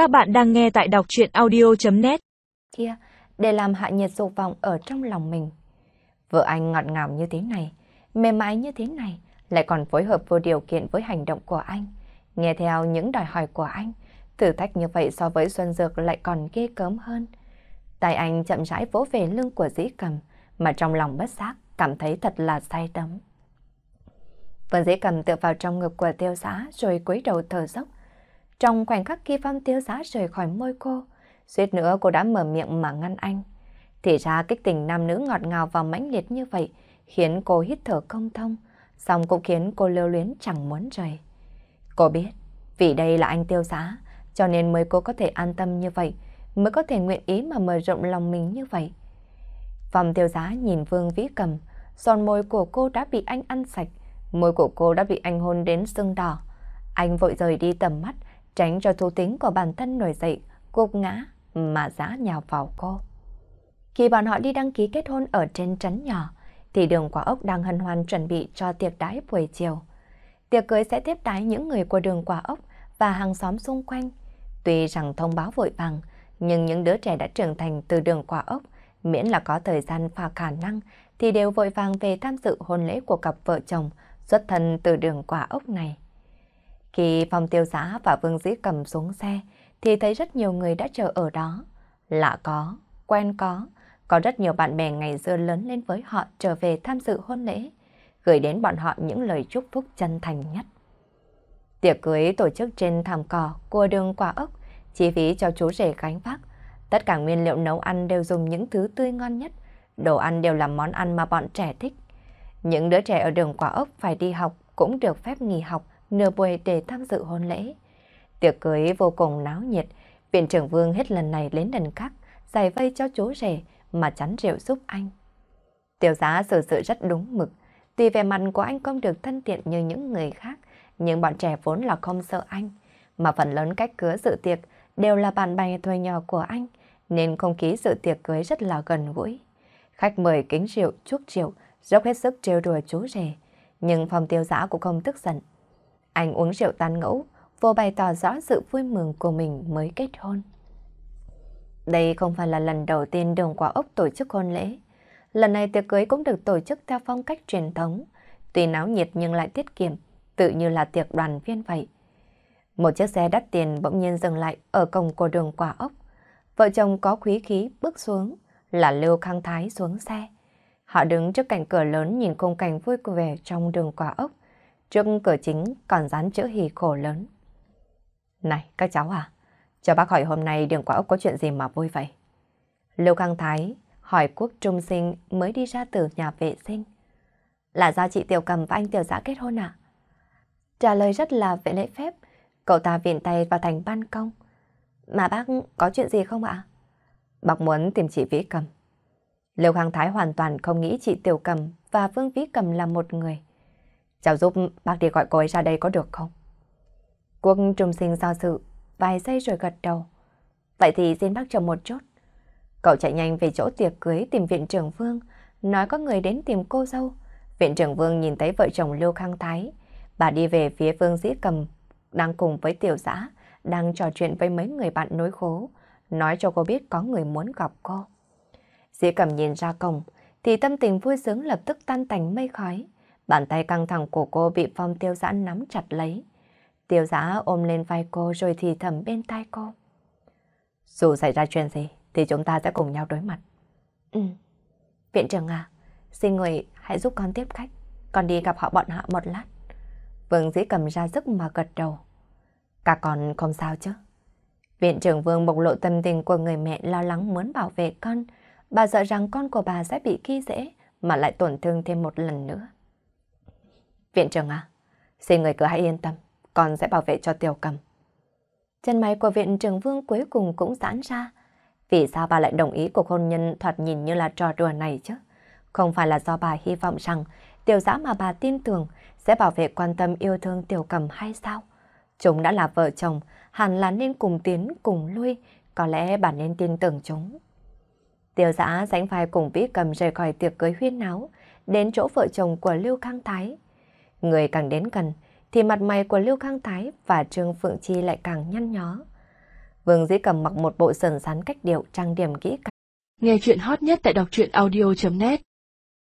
Các bạn đang nghe tại đọc chuyện audio.net Kia, để làm hạ nhiệt dục vọng ở trong lòng mình. Vợ anh ngọt ngào như thế này, mềm mại như thế này, lại còn phối hợp vô điều kiện với hành động của anh. Nghe theo những đòi hỏi của anh, thử thách như vậy so với Xuân Dược lại còn ghê cớm hơn. Tay anh chậm rãi vỗ về lưng của dĩ cầm, mà trong lòng bất giác, cảm thấy thật là say đắm. Vân dĩ cầm tựa vào trong ngực của tiêu xá rồi cúi đầu thở dốc. Trong khoảnh khắc khi phong tiêu giá rời khỏi môi cô, suýt nữa cô đã mở miệng mà ngăn anh. Thì ra kích tình nam nữ ngọt ngào và mãnh liệt như vậy khiến cô hít thở không thông, xong cũng khiến cô lưu luyến chẳng muốn rời. Cô biết, vì đây là anh tiêu giá, cho nên mới cô có thể an tâm như vậy, mới có thể nguyện ý mà mở rộng lòng mình như vậy. Phòng tiêu giá nhìn Vương Vĩ Cầm, son môi của cô đã bị anh ăn sạch, môi của cô đã bị anh hôn đến sưng đỏ. Anh vội rời đi tầm mắt, tránh cho thú tính của bản thân nổi dậy, gục ngã mà giá nhào vào cô. Khi bọn họ đi đăng ký kết hôn ở trên trấn nhỏ, thì đường quả ốc đang hân hoan chuẩn bị cho tiệc đái buổi chiều. Tiệc cưới sẽ tiếp đái những người của đường quả ốc và hàng xóm xung quanh. Tuy rằng thông báo vội vàng, nhưng những đứa trẻ đã trưởng thành từ đường quả ốc, miễn là có thời gian và khả năng, thì đều vội vàng về tham dự hôn lễ của cặp vợ chồng xuất thân từ đường quả ốc này. Khi phòng tiêu giá và Vương Dĩ cầm xuống xe, thì thấy rất nhiều người đã chờ ở đó. Lạ có, quen có, có rất nhiều bạn bè ngày xưa lớn lên với họ trở về tham dự hôn lễ, gửi đến bọn họ những lời chúc phúc chân thành nhất. Tiệc cưới tổ chức trên thảm cỏ của đường quả ốc, chi phí cho chú rể gánh vác. Tất cả nguyên liệu nấu ăn đều dùng những thứ tươi ngon nhất, đồ ăn đều là món ăn mà bọn trẻ thích. Những đứa trẻ ở đường quả ốc phải đi học cũng được phép nghỉ học nửa buổi để tham dự hôn lễ. Tiệc cưới vô cùng náo nhiệt, viện trưởng Vương hết lần này đến lần khác, giải vây cho chú rể mà chắn rượu giúp anh. Tiểu giá xử sự rất đúng mực, tuy vẻ mặt của anh không được thân thiện như những người khác, nhưng bọn trẻ vốn là không sợ anh, mà phần lớn cách cứa sự tiệc đều là bạn bè thuê nhỏ của anh, nên không khí sự tiệc cưới rất là gần gũi. Khách mời kính rượu, chúc rượu, dốc hết sức trêu đùa chú rể, nhưng phòng tiêu giã cũng không tức giận. Anh uống rượu tan ngẫu, vô bày tỏ rõ sự vui mừng của mình mới kết hôn. Đây không phải là lần đầu tiên đường quả ốc tổ chức hôn lễ. Lần này tiệc cưới cũng được tổ chức theo phong cách truyền thống, tuy náo nhiệt nhưng lại tiết kiệm, tự như là tiệc đoàn viên vậy. Một chiếc xe đắt tiền bỗng nhiên dừng lại ở cổng của đường quả ốc. Vợ chồng có quý khí bước xuống, là Lưu Khang Thái xuống xe. Họ đứng trước cạnh cửa lớn nhìn khung cảnh vui vẻ trong đường quả ốc. Trước cửa chính còn dán chữ hì khổ lớn. Này, các cháu à, cho bác hỏi hôm nay đường quả ốc có chuyện gì mà vui vậy? Lưu Khang Thái hỏi quốc trung sinh mới đi ra từ nhà vệ sinh. Là do chị Tiểu Cầm và anh Tiểu Giã kết hôn à? Trả lời rất là vệ lễ phép, cậu ta viện tay vào thành ban công. Mà bác có chuyện gì không ạ? Bác muốn tìm chị Vĩ Cầm. Lưu Khang Thái hoàn toàn không nghĩ chị Tiểu Cầm và Vương Vĩ Cầm là một người. Cháu giúp bác đi gọi cô ấy ra đây có được không? Quốc trung sinh do sự, vài giây rồi gật đầu. Vậy thì xin bác chờ một chút. Cậu chạy nhanh về chỗ tiệc cưới tìm viện trưởng Vương, nói có người đến tìm cô dâu. Viện trưởng Vương nhìn thấy vợ chồng Lưu Khang Thái. Bà đi về phía Vương Dĩ Cầm, đang cùng với tiểu giã, đang trò chuyện với mấy người bạn nối khố, nói cho cô biết có người muốn gặp cô. Dĩ Cầm nhìn ra cổng, thì tâm tình vui sướng lập tức tan tành mây khói. Bàn tay căng thẳng của cô bị phong tiêu giã nắm chặt lấy. Tiêu giã ôm lên vai cô rồi thì thầm bên tai cô. Dù xảy ra chuyện gì thì chúng ta sẽ cùng nhau đối mặt. Ừ. Viện trưởng à, xin người hãy giúp con tiếp khách. Con đi gặp họ bọn họ một lát. Vương dĩ cầm ra sức mà gật đầu. Cả con không sao chứ. Viện trưởng Vương bộc lộ tâm tình của người mẹ lo lắng muốn bảo vệ con. Bà sợ rằng con của bà sẽ bị khi dễ mà lại tổn thương thêm một lần nữa. Viện trưởng à, xin người cứ hãy yên tâm, con sẽ bảo vệ cho tiểu cầm. Chân máy của viện trưởng Vương cuối cùng cũng giãn ra. Vì sao bà lại đồng ý cuộc hôn nhân thoạt nhìn như là trò đùa này chứ? Không phải là do bà hy vọng rằng tiểu giã mà bà tin tưởng sẽ bảo vệ quan tâm yêu thương tiểu cầm hay sao? Chúng đã là vợ chồng, hẳn là nên cùng tiến, cùng lui, có lẽ bà nên tin tưởng chúng. Tiểu giã sánh vai cùng vĩ cầm rời khỏi tiệc cưới huyên náo, đến chỗ vợ chồng của Lưu Khang Thái. Người càng đến gần, thì mặt mày của Lưu Khang Thái và Trương Phượng Chi lại càng nhăn nhó. Vương Dĩ Cầm mặc một bộ sườn sắn cách điệu trang điểm kỹ càng. Nghe chuyện hot nhất tại đọc truyện audio.net